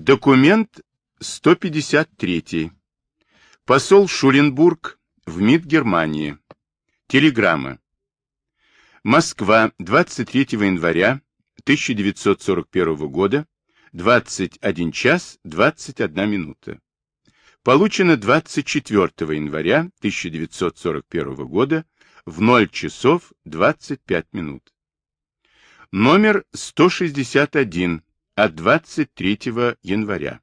Документ 153. Посол Шуленбург в МИД Германии. Телеграмма. Москва, 23 января 1941 года, 21 час 21 минута. Получено 24 января 1941 года в 0 часов 25 минут. Номер 161 от 23 января.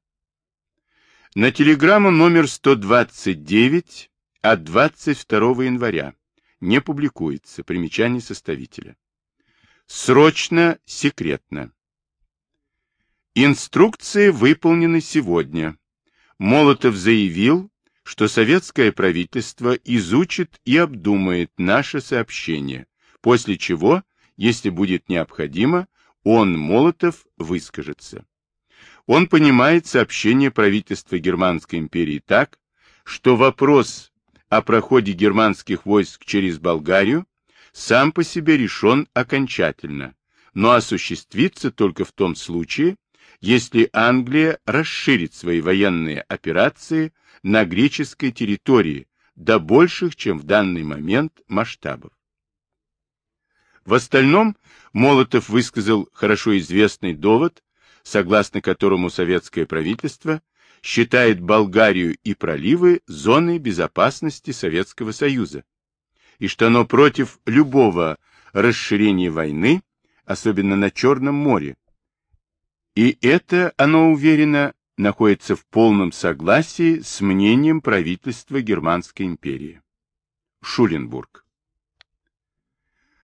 На телеграмму номер 129 от 22 января. Не публикуется. Примечание составителя. Срочно, секретно. Инструкции выполнены сегодня. Молотов заявил, что советское правительство изучит и обдумает наше сообщение, после чего, если будет необходимо, он, Молотов, выскажется. Он понимает сообщение правительства Германской империи так, что вопрос о проходе германских войск через Болгарию сам по себе решен окончательно, но осуществится только в том случае, если Англия расширит свои военные операции на греческой территории до больших, чем в данный момент, масштабов. В остальном Молотов высказал хорошо известный довод, согласно которому советское правительство считает Болгарию и проливы зоной безопасности Советского Союза, и что оно против любого расширения войны, особенно на Черном море. И это, оно уверено, находится в полном согласии с мнением правительства Германской империи. Шуленбург